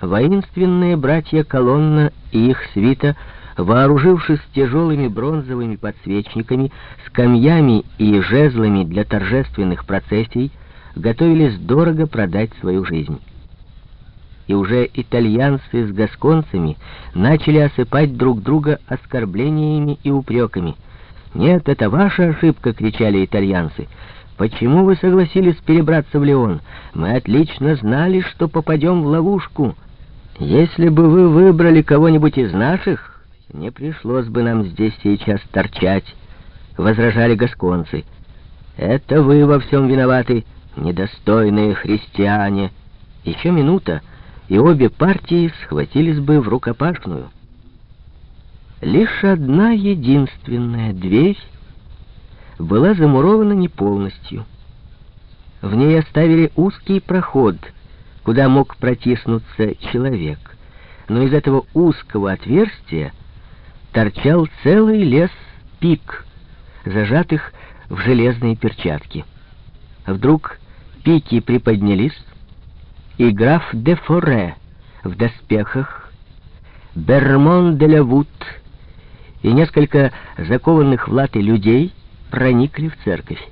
Воинственные братья Колонна и их свита, вооружившись тяжелыми бронзовыми подсвечниками, скамьями и жезлами для торжественных процессий, готовились дорого продать свою жизнь. И уже итальянцы с гасконцами начали осыпать друг друга оскорблениями и упреками. «Нет, это ваша ошибка!» — кричали итальянцы. «Почему вы согласились перебраться в Леон? Мы отлично знали, что попадем в ловушку». Если бы вы выбрали кого-нибудь из наших, не пришлось бы нам здесь сейчас торчать, — возражали гасконцы. Это вы во всем виноваты, недостойные христиане. Еще минута, и обе партии схватились бы в рукопашную. Лишь одна единственная дверь была замурована не полностью. В ней оставили узкий проход — куда мог протиснуться человек. Но из этого узкого отверстия торчал целый лес пик, зажатых в железные перчатки. Вдруг пики приподнялись, и граф де Форе в доспехах, Бермон де Лавут и несколько закованных в латы людей проникли в церковь.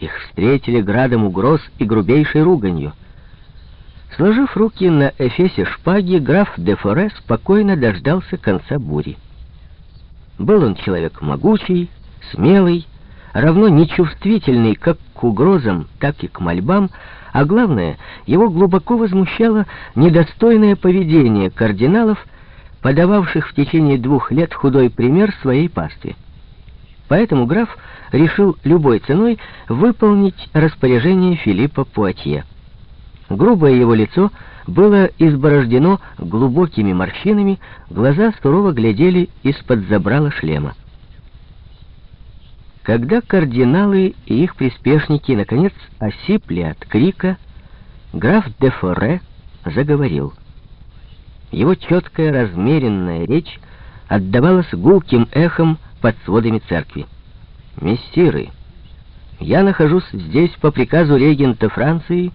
Их встретили градом угроз и грубейшей руганью — Сложив руки на эфесе шпаги, граф де Форе спокойно дождался конца бури. Был он человек могучий, смелый, равно нечувствительный как к угрозам, так и к мольбам, а главное, его глубоко возмущало недостойное поведение кардиналов, подававших в течение двух лет худой пример своей пастве. Поэтому граф решил любой ценой выполнить распоряжение Филиппа Пуатье. Грубое его лицо было изборождено глубокими морщинами, глаза сурово глядели из-под забрала шлема. Когда кардиналы и их приспешники наконец осипли от крика, граф де Форе заговорил. Его четкая, размеренная речь отдавалась гулким эхом под сводами церкви. «Мессиры, я нахожусь здесь по приказу регента Франции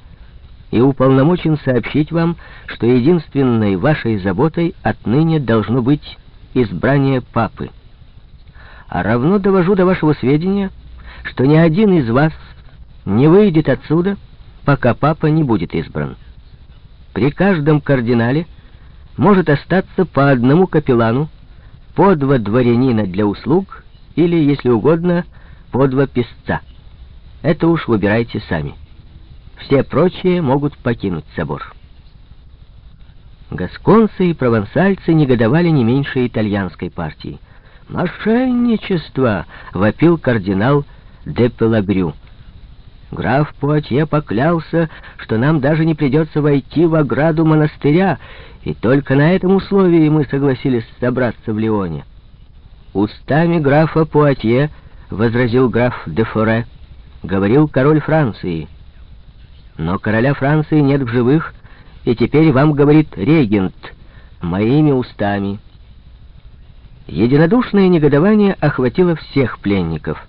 и уполномочен сообщить вам, что единственной вашей заботой отныне должно быть избрание папы. А равно довожу до вашего сведения, что ни один из вас не выйдет отсюда, пока папа не будет избран. При каждом кардинале может остаться по одному капеллану, по два дворянина для услуг или, если угодно, по два песца. Это уж выбирайте сами. Все прочие могут покинуть собор. Гасконцы и провансальцы негодовали не меньше итальянской партии. «Мошенничество!» — вопил кардинал де Пелагрю. Граф Пуатье поклялся, что нам даже не придется войти в ограду монастыря, и только на этом условии мы согласились собраться в Лионе. «Устами графа Пуатье», — возразил граф де Форе, — говорил король Франции — но короля Франции нет в живых, и теперь вам говорит регент моими устами. Единодушное негодование охватило всех пленников.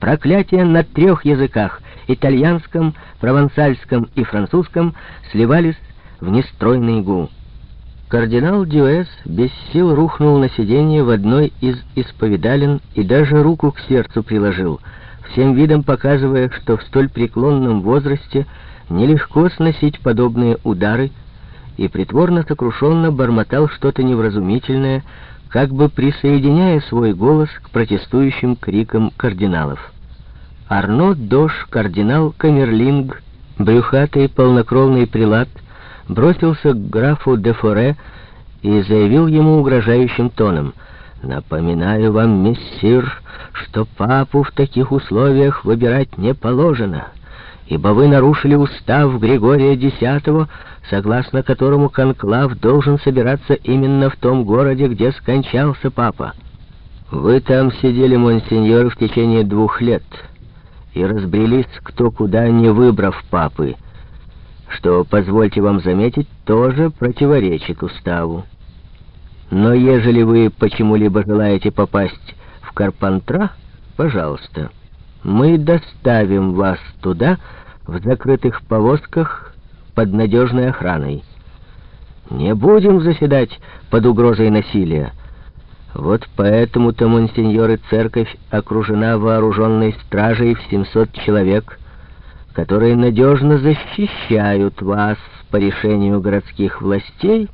Проклятия на трех языках — итальянском, провансальском и французском — сливались в нестройный гул. Кардинал Дюэс без сил рухнул на сиденье в одной из исповедален и даже руку к сердцу приложил, всем видом показывая, что в столь преклонном возрасте — Нелегко сносить подобные удары, и притворно сокрушенно бормотал что-то невразумительное, как бы присоединяя свой голос к протестующим крикам кардиналов. Арно Дош, кардинал Камерлинг, брюхатый полнокровный прилад, бросился к графу де Форе и заявил ему угрожающим тоном «Напоминаю вам, мессир, что папу в таких условиях выбирать не положено» ибо вы нарушили устав Григория X, согласно которому конклав должен собираться именно в том городе, где скончался папа. Вы там сидели, монсеньор, в течение двух лет и разбрелись кто куда, не выбрав папы, что, позвольте вам заметить, тоже противоречит уставу. Но ежели вы почему-либо желаете попасть в Карпантра, пожалуйста, мы доставим вас туда, в закрытых повозках под надежной охраной. Не будем заседать под угрозой насилия. Вот поэтому-то, монсеньор, и церковь окружена вооруженной стражей в 700 человек, которые надежно защищают вас по решению городских властей,